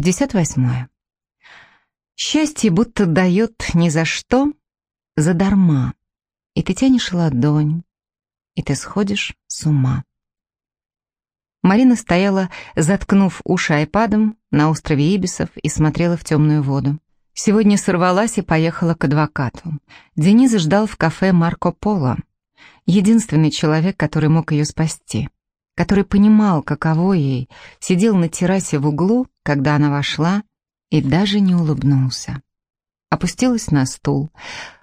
58. Счастье будто дает ни за что, задарма. И ты тянешь ладонь, и ты сходишь с ума. Марина стояла, заткнув уши айпадом на острове Ибисов и смотрела в темную воду. Сегодня сорвалась и поехала к адвокату. Денис ждал в кафе Марко Поло. Единственный человек, который мог ее спасти. Который понимал, каково ей, сидел на террасе в углу, когда она вошла, и даже не улыбнулся. Опустилась на стул.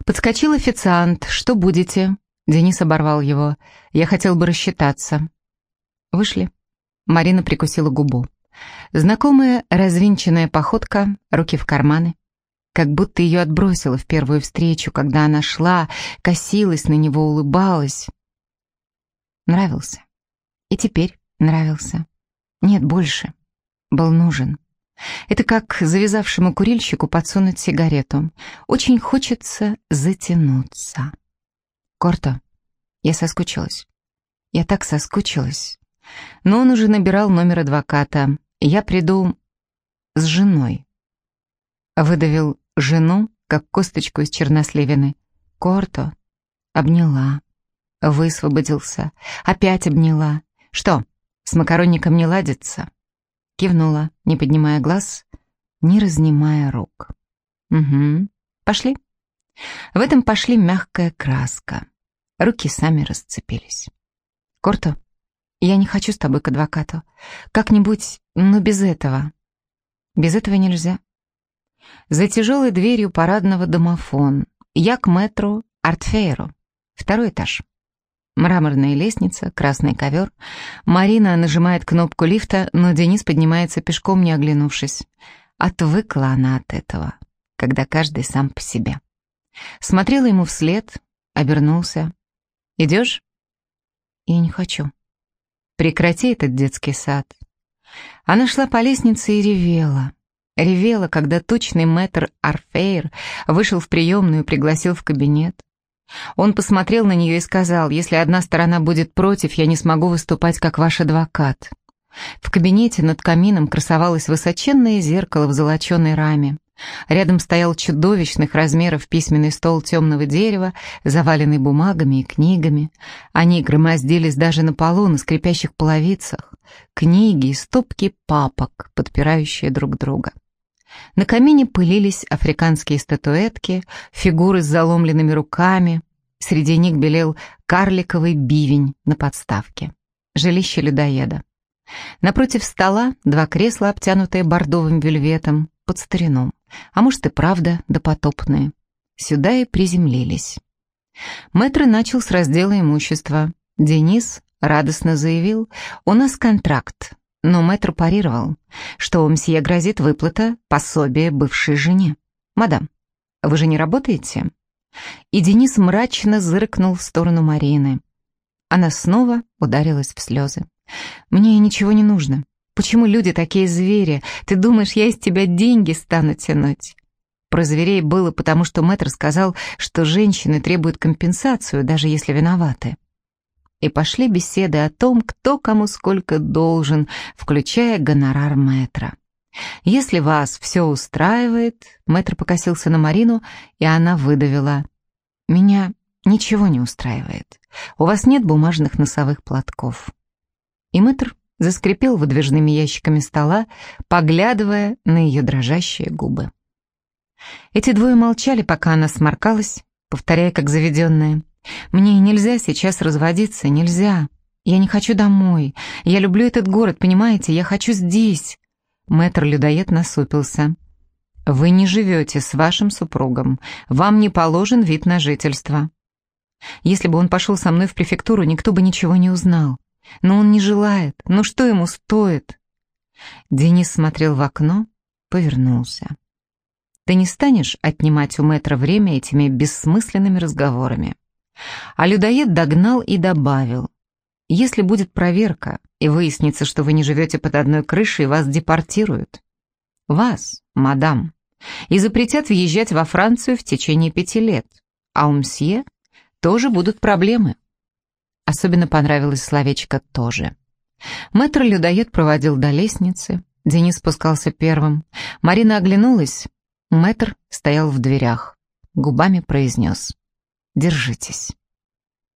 Подскочил официант. «Что будете?» Денис оборвал его. «Я хотел бы рассчитаться». Вышли. Марина прикусила губу. Знакомая развинченная походка, руки в карманы. Как будто ее отбросило в первую встречу, когда она шла, косилась на него, улыбалась. Нравился. И теперь нравился. Нет, больше. Был нужен. Это как завязавшему курильщику подсунуть сигарету. Очень хочется затянуться. Корто, я соскучилась. Я так соскучилась. Но он уже набирал номер адвоката. Я приду с женой. Выдавил жену, как косточку из черносливины. Корто. Обняла. Высвободился. Опять обняла. Что, с макаронником не ладится? Кивнула, не поднимая глаз, не разнимая рук. Угу. Пошли. В этом пошли мягкая краска. Руки сами расцепились. Корто, я не хочу с тобой к адвокату. Как-нибудь, но без этого. Без этого нельзя. За тяжелой дверью парадного домофон. Я к метру Артфейру. Второй этаж. Мраморная лестница, красный ковер. Марина нажимает кнопку лифта, но Денис поднимается пешком, не оглянувшись. Отвыкла она от этого, когда каждый сам по себе. Смотрела ему вслед, обернулся. «Идешь?» «Я не хочу». «Прекрати этот детский сад». Она шла по лестнице и ревела. Ревела, когда тучный мэтр Арфейр вышел в приемную и пригласил в кабинет. Он посмотрел на нее и сказал, если одна сторона будет против, я не смогу выступать как ваш адвокат. В кабинете над камином красовалось высоченное зеркало в золоченой раме. Рядом стоял чудовищных размеров письменный стол темного дерева, заваленный бумагами и книгами. Они громоздились даже на полу на скрипящих половицах. Книги и стопки папок, подпирающие друг друга. На камине пылились африканские статуэтки, фигуры с заломленными руками. Среди них белел карликовый бивень на подставке. Жилище людоеда. Напротив стола два кресла, обтянутые бордовым вельветом, под старину. А может и правда допотопные. Сюда и приземлились. Мэтр начал с раздела имущества. Денис радостно заявил, у нас контракт, но мэтр парировал, что мсье грозит выплата пособия бывшей жене. «Мадам, вы же не работаете?» И Денис мрачно зыркнул в сторону Марины. Она снова ударилась в слезы. «Мне ничего не нужно. Почему люди такие звери? Ты думаешь, я из тебя деньги стану тянуть?» Про зверей было потому, что мэтр сказал, что женщины требуют компенсацию, даже если виноваты и пошли беседы о том, кто кому сколько должен, включая гонорар мэтра. «Если вас все устраивает...» Мэтр покосился на Марину, и она выдавила. «Меня ничего не устраивает. У вас нет бумажных носовых платков». И мэтр заскрипел выдвижными ящиками стола, поглядывая на ее дрожащие губы. Эти двое молчали, пока она сморкалась, повторяя как заведенная. Мне нельзя сейчас разводиться, нельзя. Я не хочу домой. Я люблю этот город, понимаете? Я хочу здесь. Мэтр-людоед насупился. Вы не живете с вашим супругом. Вам не положен вид на жительство. Если бы он пошел со мной в префектуру, никто бы ничего не узнал. Но он не желает. Ну что ему стоит? Денис смотрел в окно, повернулся. Ты не станешь отнимать у мэтра время этими бессмысленными разговорами. А людоед догнал и добавил. «Если будет проверка, и выяснится, что вы не живете под одной крышей, вас депортируют. Вас, мадам, и запретят въезжать во Францию в течение пяти лет. А у мсье тоже будут проблемы». Особенно понравилось словечко «тоже». Мэтр-людоед проводил до лестницы, Денис спускался первым. Марина оглянулась. Мэтр стоял в дверях. Губами произнес «Держитесь».